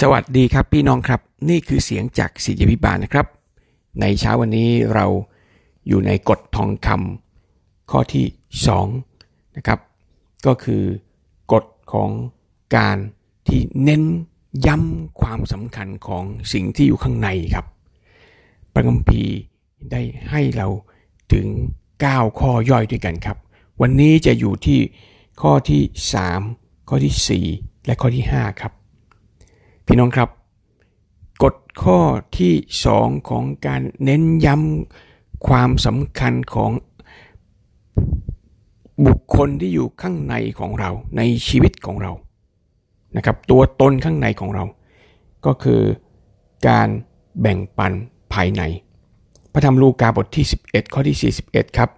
สวัสดีครับพี่น้องครับ นี่คือเสียงจากศิษยพิบาลนะครับ ในเช้าวันนี้เราอยู่ในกฎทองคำข้อที่2นะครับก็คือกฎของการที่เน้นย้ำความสำคัญของสิ่งที่อยู่ข้างในครับพระคัมภีร์ได้ให้เราถึง 9 ข้อย่อยด้วยกันครับ วันนี้จะอยู่ที่ข้อที่ 3 ข้อที่ 4 และข้อที่ 5 ครับ พี่น้องครับ กฎข้อที่ 2 ของการเน้นย้ำความสำคัญของบุคคลที่อยู่ข้างในของเราในชีวิตของเรานะครับตัวตนข้างในของเรา ก็คือการแบ่งปันภายใน พระธรรมลูกาบทที่ 11 ข้อที่ 41 ครับ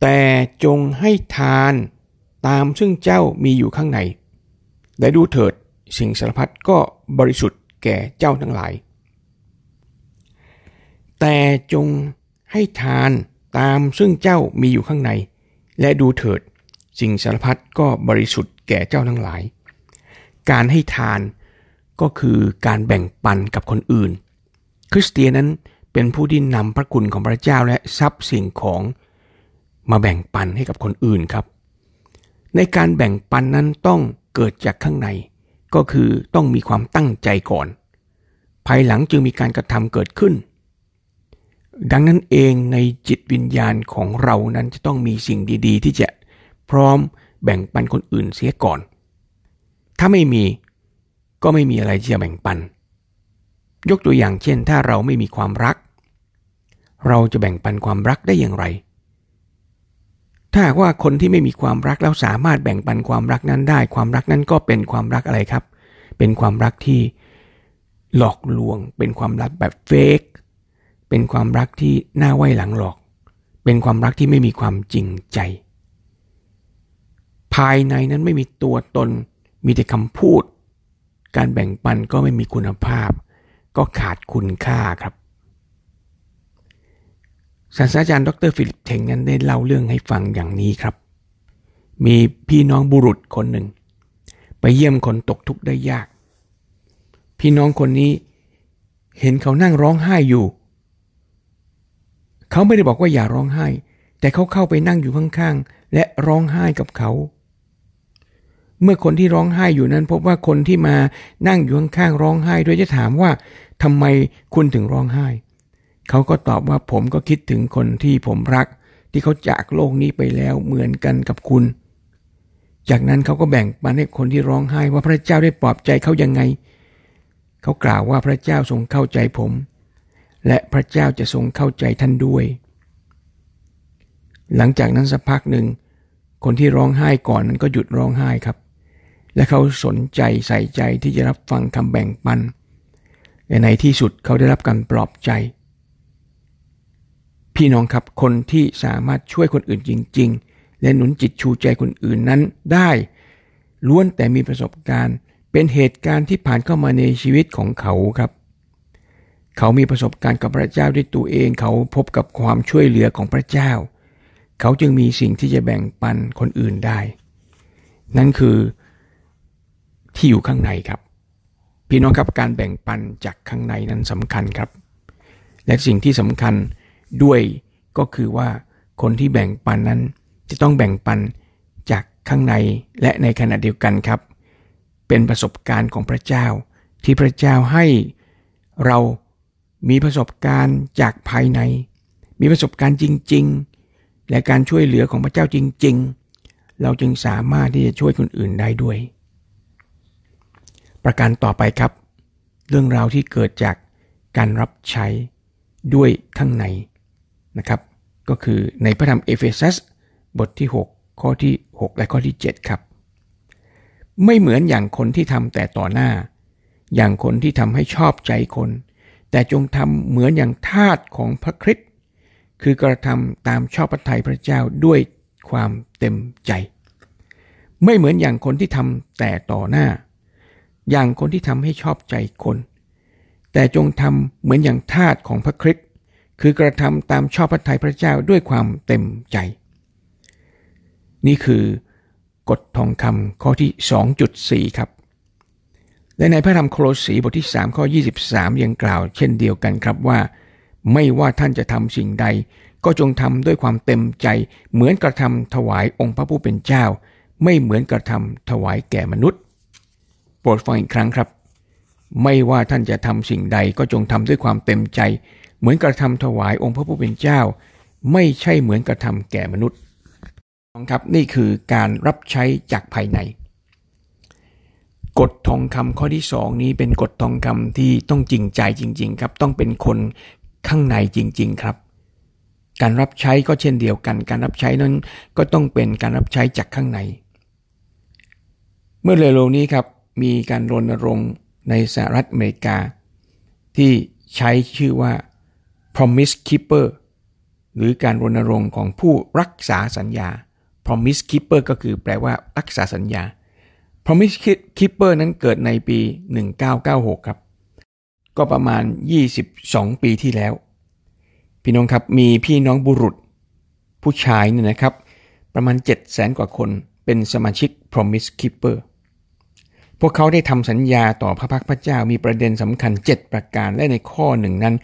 แต่จงให้ทานตามซึ่งเจ้ามีอยู่ข้างใน และดูเถิด สิ่งสารพัดก็บริสุทธิ์แก่เจ้าทั้งหลาย แต่จงให้ทานตามซึ่งเจ้ามีอยู่ข้างใน และดูเถิด สิ่งสารพัดก็บริสุทธิ์แก่เจ้าทั้งหลาย การให้ทานก็คือการแบ่งปันกับคนอื่น คริสเตียนนั้นเป็นผู้ที่นำพระคุณของพระเจ้าและทรัพย์สิ่งของมาแบ่งปันให้กับคนอื่นครับ ในการแบ่งปันนั้นต้องเกิดจากข้างใน ก็คือต้องมีความตั้งใจก่อน ภายหลังจึงมีการกระทำเกิดขึ้น ดังนั้นเองในจิตวิญญาณของเรานั้นจะต้องมีสิ่งดีๆ ที่จะพร้อมแบ่งปันคนอื่นเสียก่อน ถ้าไม่มีก็ไม่มีอะไรที่จะแบ่งปัน ยกตัวอย่างเช่น ถ้าเราไม่มีความรัก เราจะแบ่งปันความรักได้อย่างไร ถ้าว่าคนที่ไม่มีความรักแล้วสามารถแบ่งปันความรักนั้นได้ ความรักนั้นก็เป็นความรักอะไรครับ เป็นความรักที่หลอกลวง เป็นความรักแบบเฟกเป็นความรักที่หน้าไหวหลังหลอก เป็นความรักที่ไม่มีความจริงใจ ภายในนั้นไม่มีตัวตน มีแต่คำพูด การแบ่งปันก็ไม่มีคุณภาพ ก็ขาดคุณค่าครับ ศาสตราจารย์ดรฟิลิปเทงนั้นได้เล่าเรื่องให้ฟังอย่างนี้ครับ มีพี่น้องบุรุษคนหนึ่ง ไปเยี่ยมคนตกทุกข์ได้ยาก พี่น้องคนนี้เห็นเขานั่งร้องไห้อยู่ เขาไม่ได้บอกว่าอย่าร้องไห้ แต่เขาเข้าไปนั่งอยู่ข้างๆ และร้องไห้กับเขา เมื่อคนที่ร้องไห้อยู่นั้น พบว่าคนที่มานั่งอยู่ข้างๆร้องไห้ด้วยจะถามว่าทำไมคุณถึงร้องไห้ เขาก็ตอบว่าผมก็คิดถึงคนที่ผมรัก ที่เขาจากโลกนี้ไปแล้วเหมือนกันกับคุณ จากนั้นเขาก็แบ่งปันให้คนที่ร้องไห้ว่าพระเจ้าได้ปลอบใจเขายังไง เขากล่าวว่าพระเจ้าทรงเข้าใจผม และพระเจ้าจะทรงเข้าใจท่านด้วย หลังจากนั้นสักพักหนึ่ง คนที่ร้องไห้ก่อนนั้นก็หยุดร้องไห้ครับ และเขาสนใจใส่ใจที่จะรับฟังคำแบ่งปันและในที่สุดเขาได้รับการปลอบใจ พี่น้องครับคนที่สามารถช่วยคนอื่นจริง ๆ และหนุนจิตชูใจคนอื่นนั้นได้ ล้วนแต่มีประสบการณ์ เป็นเหตุการณ์ที่ผ่านเข้ามาในชีวิตของเขาครับ เขามีประสบการณ์กับพระเจ้าด้วยตัวเอง เขาพบกับความช่วยเหลือของพระเจ้า เขาจึงมีสิ่งที่จะแบ่งปันคนอื่นได้ นั่นคือที่อยู่ข้างในครับ พี่น้องครับการแบ่งปันจากข้างในนั้นสำคัญครับ และสิ่งที่สำคัญ ด้วย ก็คือว่าคนที่แบ่งปันนั้น จะต้องแบ่งปันจากข้างในและในขณะเดียวกันครับ เป็นประสบการณ์ของพระเจ้า ที่พระเจ้าให้เรามีประสบการณ์จากภายใน มีประสบการณ์จริง ๆ และการช่วยเหลือของพระเจ้าจริง ๆ เราจึงสามารถที่จะช่วยคนอื่นได้ด้วย ประการต่อไปครับ เรื่องราวที่เกิดจากการรับใช้ด้วยข้างใน นะครับ ก็คือในพระธรรมเอเฟซัสบทที่ 6 ข้อที่ 6 และข้อที่ 7 ครับ ไม่เหมือนอย่างคนที่ทำแต่ต่อหน้า อย่างคนที่ทำให้ชอบใจคน แต่จงทำเหมือนอย่างทาสของพระคริสต์คือกระทำตามชอบพระทัยพระเจ้าด้วยความเต็มใจ ไม่เหมือนอย่างคนที่ทำแต่ต่อหน้า อย่างคนที่ทำให้ชอบใจคน แต่จงทำเหมือนอย่างทาสของพระคริสต์ คือกระทำตามชอบพระทัยพระเจ้าด้วยความเต็มใจ นี่คือกฎทองคำข้อที่ 2.4 ครับ และในพระธรรมโคลสีบทที่ 3 ข้อ 23 ยังกล่าวเช่นเดียวกันครับว่า ไม่ว่าท่านจะทำสิ่งใด ก็จงทำด้วยความเต็มใจ เหมือนกระทำถวายองค์พระผู้เป็นเจ้า ไม่เหมือนกระทำถวายแก่มนุษย์ โปรดฟังอีกครั้งครับ ไม่ว่าท่านจะทำสิ่งใดก็จงทำด้วยความเต็มใจ เหมือนกระทำถวายองค์พระผู้เป็นเจ้า ไม่ใช่เหมือนกระทำแก่มนุษย์ครับนี่คือการรับใช้จากภายในกฎทองคำข้อที่สองนี้เป็นกฎทองคำที่ต้องจริงใจจริง ๆ ครับ ต้องเป็นคนข้างในจริง ๆ ครับ การรับใช้ก็เช่นเดียวกัน การรับใช้นั้นก็ต้องเป็นการรับใช้จากข้างใน เมื่อเร็วๆนี้ครับมีการรณรงค์ในสหรัฐอเมริกา ที่ใช้ชื่อว่า promise keeper หรือการรณรงค์ของผู้รักษาสัญญา promise keeper ก็คือแปลว่ารักษาสัญญา Promise Keeper นั้นเกิดในปี 1996 ครับ ก็ประมาณ 22 ปีที่แล้ว พี่น้องครับมีพี่น้องบุรุษ ผู้ชายเนี่ยนะครับ ประมาณ 700,000กว่าคนเป็นสมาชิก Promise Keeper พวกเขาได้ทำสัญญาต่อพระพักพระเจ้ามีประเด็นสำคัญ 7 ประการและในข้อหนึ่งนั้น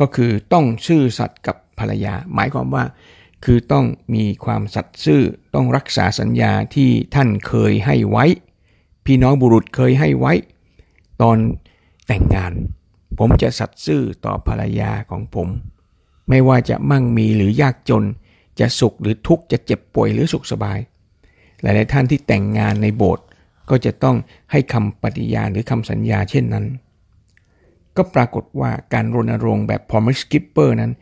ก็คือต้องซื่อสัตย์กับภรรยา หมายความว่า คือต้องมีความสัตย์ซื่อต้องรักษาสัญญาที่ท่านเคยให้ไว้ พี่น้องบุรุษเคยให้ไว้ ตอนแต่งงาน ผมจะสัตย์ซื่อต่อภรรยาของผม ไม่ว่าจะมั่งมีหรือยากจน จะสุขหรือทุกข์จะเจ็บป่วยหรือสุขสบาย หลาย ๆ ท่านที่แต่งงานในโบสถ์ก็จะต้องให้คำปฏิญาณหรือคำสัญญาเช่นนั้น ก็ปรากฏว่าการรณรงค์แบบ promise keeper นั้น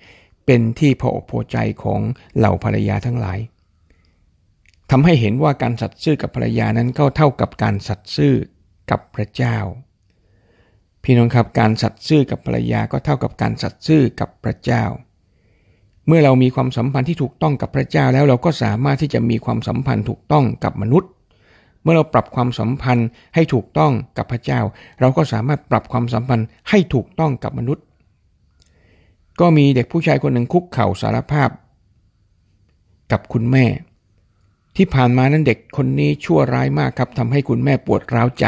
เป็นที่พออกพอใจของเหล่าภรรยาทั้งหลายทำให้เห็นว่าการสัตย์ซื่อกับภรรยานั้นก็เท่ากับการสัตย์ซื่อกับพระเจ้า พี่น้องครับการสัตย์ซื่อกับภรรยาก็เท่ากับการสัตย์ซื่อกับพระเจ้า เมื่อเรามีความสัมพันธ์ที่ถูกต้องกับพระเจ้าแล้วเราก็สามารถที่จะมีความสัมพันธ์ถูกต้องกับมนุษย์ เมื่อเราปรับความสัมพันธ์ให้ถูกต้องกับพระเจ้า เราก็สามารถปรับความสัมพันธ์ให้ถูกต้องกับมนุษย์ ก็มีเด็กผู้ชายคนหนึ่งคุกเข่าสารภาพ กับคุณแม่ ที่ผ่านมานั้นเด็กคนนี้ชั่วร้ายมากครับทำให้คุณแม่ปวดร้าวใจ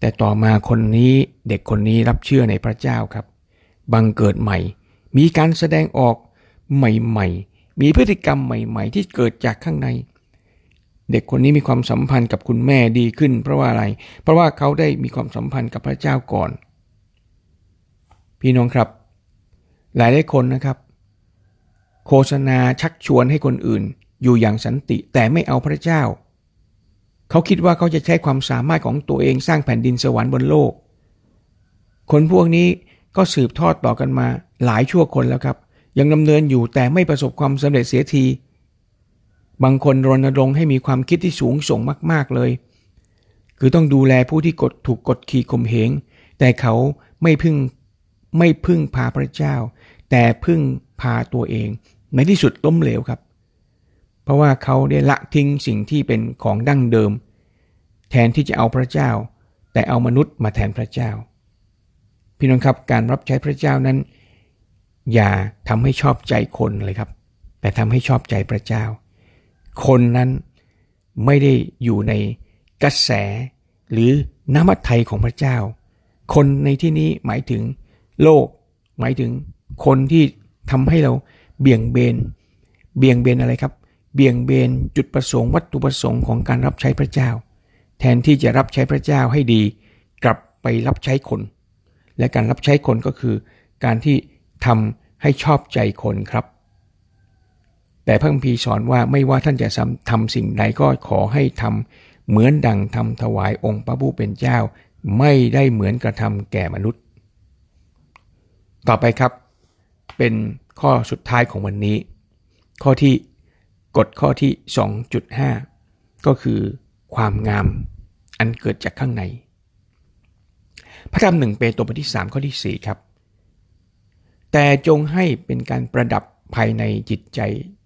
แต่ต่อมาคนนี้เด็กคนนี้รับเชื่อในพระเจ้าครับ บังเกิดใหม่ มีการแสดงออกใหม่ ๆ มีพฤติกรรมใหม่ ๆ ที่เกิดจากข้างใน เด็กคนนี้มีความสัมพันธ์กับคุณแม่ดีขึ้น เพราะว่าอะไร เพราะว่าเขาได้มีความสัมพันธ์กับพระเจ้าก่อน พี่น้องครับ หลายหลายคนนะครับ โฆษณาชักชวนให้คนอื่น อยู่อย่างสันติแต่ไม่เอาพระเจ้า เขาคิดว่าเขาจะใช้ความสามารถของตัวเองสร้างแผ่นดินสวรรค์บนโลก คนพวกนี้ก็สืบทอดต่อกันมาหลายชั่วคนแล้วครับ ยังดำเนินอยู่แต่ไม่ประสบความสำเร็จเสียที บางคนรณรงค์ให้มีความคิดที่สูงส่งมากๆเลย คือต้องดูแลผู้ที่กดถูกกดขี่ข่มเหง แต่เขาไม่พึ่งไม่พึ่งพาพระเจ้า แต่พึ่งพาตัวเอง ในที่สุดล้มเหลวครับ เพราะว่าเขาได้ละทิ้งสิ่งที่เป็นของดั้งเดิม แทนที่จะเอาพระเจ้า แต่เอามนุษย์มาแทนพระเจ้า พี่น้องครับการรับใช้พระเจ้านั้น อย่าทำให้ชอบใจคนเลยครับ แต่ทำให้ชอบใจพระเจ้า คนนั้นไม่ได้อยู่ในกระแส หรือน้ำมัไทยของพระเจ้า คนในที่นี้หมายถึงโลก หมายถึงคนที่ทำให้เราเบี่ยงเบน เบี่ยงเบนอะไรครับ เบี่ยงเบนจุดประสงค์วัตถุประสงค์ของการรับใช้พระเจ้า แทนที่จะรับใช้พระเจ้าให้ดี กลับไปรับใช้คน และการรับใช้คนก็คือ การที่ทำให้ชอบใจคนครับ แต่พระคัมภีร์สอนว่าไม่ว่าท่านจะทำสิ่งใดก็ขอให้ทำเหมือนดังทำถวายองค์พระผู้เป็นเจ้า ไม่ได้เหมือนกระทำแก่มนุษย์ ต่อไปครับ เป็นข้อสุดท้ายของวันนี้ ข้อที่กฎข้อที่ 2.5 ก็คือความงามอันเกิดจากข้างใน พระธรรมหนึ่งเปโตรบทที่ 3 ข้อที่ 4 ครับ แต่จงให้เป็นการประดับภายในจิตใจ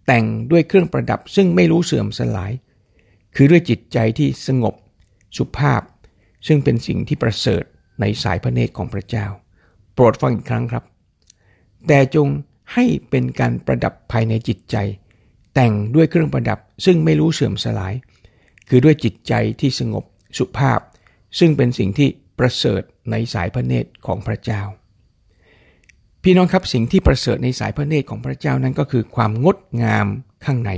แต่งด้วยเครื่องประดับซึ่งไม่รู้เสื่อมสลาย คือด้วยจิตใจที่สงบ สุภาพ ซึ่งเป็นสิ่งที่ประเสริฐในสายพระเนตรของพระเจ้า โปรดฟังอีกครั้งครับ แต่จงให้เป็นการประดับภายในจิตใจ แต่งด้วยเครื่องประดับซึ่งไม่รู้เสื่อมสลาย คือด้วยจิตใจที่สงบสุภาพ ซึ่งเป็นสิ่งที่ประเสริฐในสายพระเนตรของพระเจ้า พี่น้องครับสิ่งที่ประเสริฐในสายพระเนตรของพระเจ้านั้นก็คือความงดงามข้างใน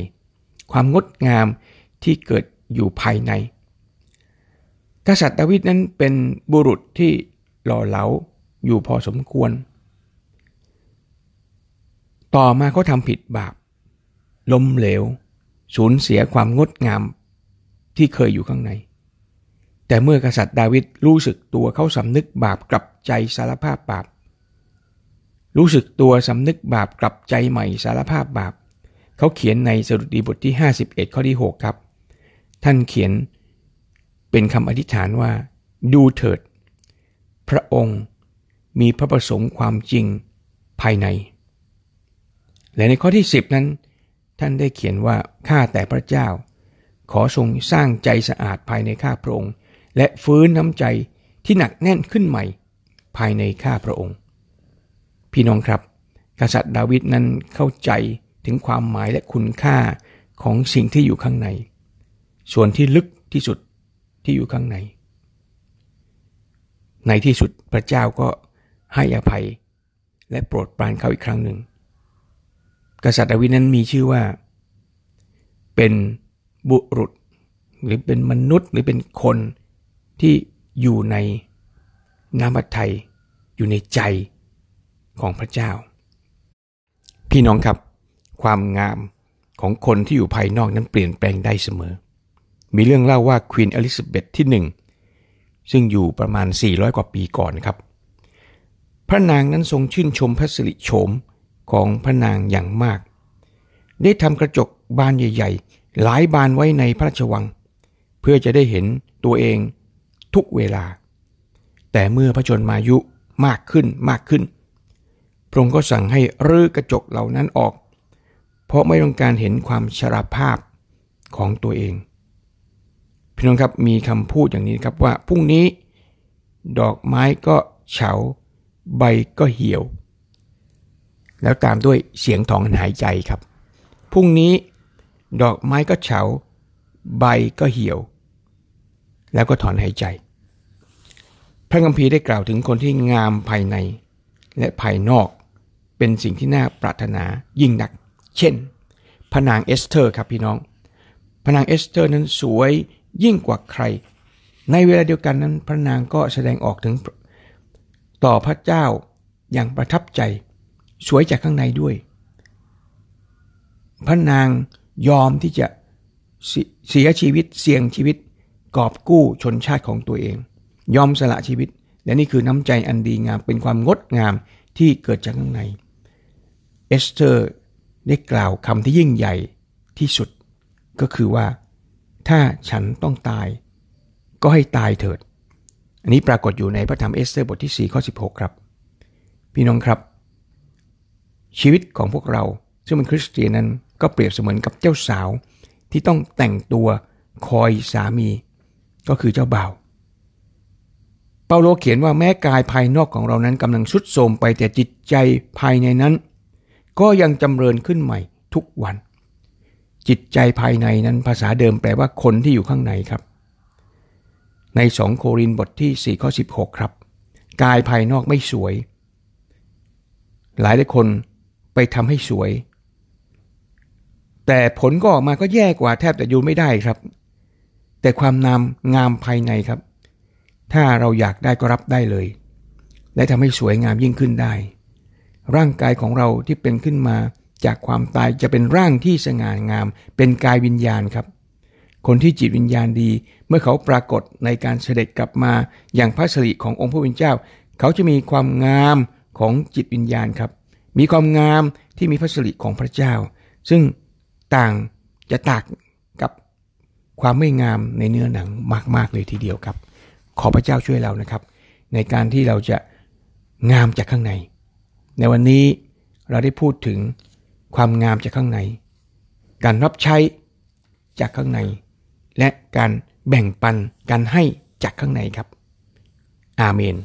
ความงดงามที่เกิดอยู่ภายใน กษัตริย์ดาวิดนั้นเป็นบุรุษที่หล่อเหลาอยู่พอสมควร ต่อมาเขาทำผิดบาปล้มเหลว สูญเสียความงดงามที่เคยอยู่ข้างใน แต่เมื่อกษัตริย์ดาวิดรู้สึกตัวเขาสำนึกบาปกลับใจสารภาพบาป รู้สึกตัวสำนึกบาปกลับใจใหม่สารภาพบาป เขาเขียนในสดุดีบทที่ 51 ข้อที่ 6 ครับ ท่านเขียนเป็นคำอธิษฐานว่า ดูเถิด พระองค์มีพระประสงค์ความจริงภายใน และในข้อที่ 10 นั้น ท่านได้เขียนว่าข้าแต่พระเจ้า ขอทรงสร้างใจสะอาดภายในข้าพระองค์ และฟื้นน้ำใจที่หนักแน่นขึ้นใหม่ ภายในข้าพระองค์ พี่น้องครับ กษัตริย์ดาวิดนั้นเข้าใจถึงความหมายและคุณค่าของสิ่งที่อยู่ข้างใน ส่วนที่ลึกที่สุดที่อยู่ข้างใน ในที่สุดพระเจ้าก็ให้อภัย และโปรดปรานเขาอีกครั้งหนึ่ง กษัตริย์ดาวิดนั้นมีชื่อว่า เป็นบุรุษ หรือเป็นมนุษย์หรือเป็นคนที่อยู่ในน้ำพระทัยอยู่ในใจ ของพระเจ้า พี่น้องครับ ความงามของคนที่อยู่ภายนอกนั้นเปลี่ยนแปลงได้เสมอ มีเรื่องเล่าว่าควีนอลิซาเบธที่หนึ่งซึ่งอยู่ประมาณ 400 กว่าปีก่อนครับ พระนางนั้นทรงชื่นชมพระสิริโฉมของพระนางอย่างมาก ได้ทำกระจกบานใหญ่หลายบานไว้ในพระราชวัง เพื่อจะได้เห็นตัวเองทุกเวลา แต่เมื่อพระชนมายุมากขึ้นมากขึ้น พระองค์ก็สั่งให้รื้อกระจกเหล่านั้นออก เพราะไม่ต้องการเห็นความชราภาพของตัวเอง พี่น้องครับมีคำพูดอย่างนี้ครับว่าพรุ่งนี้ ดอกไม้ก็เฉา ใบก็เหี่ยว แล้วตามด้วยเสียงถอนหายใจครับ พรุ่งนี้ ดอกไม้ก็เฉา ใบก็เหี่ยว แล้วก็ถอนหายใจ พระคัมภีร์ได้กล่าวถึงคนที่งามภายในและภายนอก เป็นสิ่งที่น่าปรารถนายิ่งนัก เช่นพระนางเอสเธอร์ครับพี่น้องพระนางเอสเธอร์นั้นสวยยิ่งกว่าใคร ในเวลาเดียวกันนั้นพระนางก็แสดงออกถึงต่อพระเจ้าอย่างประทับใจ สวยจากข้างในด้วย พระนางยอมที่จะเสียชีวิตเสี่ยงชีวิต กอบกู้ชนชาติของตัวเอง ยอมสละชีวิต และนี่คือน้ำใจอันดีงามเป็นความงดงามที่เกิดจากข้างใน เอสเธอร์ได้กล่าวคำที่ยิ่งใหญ่ที่สุด ก็คือว่า ถ้าฉันต้องตาย ก็ให้ตายเถิด อันนี้ปรากฏอยู่ในพระธรรมเอสเธอร์บทที่ 4 ข้อ 16 ครับ พี่น้องครับ ชีวิตของพวกเราซึ่งเป็นคริสเตียนนั้นก็เปรียบเสมือนกับเจ้าสาว ที่ต้องแต่งตัวคอยสามี ก็คือเจ้าบ่าวเปาโลเขียนว่าแม้กายภายนอกของเรานั้นกำลังสุดโทมไปแต่จิตใจภายในนั้น ก็ยังจำเริญขึ้นใหม่ทุกวัน จิตใจภายในนั้นภาษาเดิมแปลว่าคนที่อยู่ข้างในครับ ในสองโครินบทที่ 4 ข้อ 16 ครับ กายภายนอกไม่สวย หลายหลายคนไปทำให้สวย แต่ผลก็ออกมาก็แย่กว่าแทบจะอยู่ไม่ได้ครับ แต่ความงามงามภายในครับ ถ้าเราอยากได้ก็รับได้เลย และทำให้สวยงามยิ่งขึ้นได้ ร่างกายของเราที่เป็นขึ้นมา จากความตายจะเป็นร่างที่สง่างาม เป็นกายวิญญาณครับ คนที่จิตวิญญาณดี เมื่อเขาปรากฏในการเสด็จกลับมา อย่างพระสิริขององค์พระผู้เป็นเจ้า เขาจะมีความงามของจิตวิญญาณครับ มีความงามที่มีพระสิริของพระเจ้า ซึ่งต่างจะตากกับความไม่งามในเนื้อหนังมาก ๆ เลยทีเดียวครับ ขอพระเจ้าช่วยเรานะครับ ในการที่เราจะงามจากข้างใน ในวันนี้เราได้พูดถึงความงามจากข้างใน การรับใช้จากข้างใน และการแบ่งปันการให้จากข้างในครับ อาเมน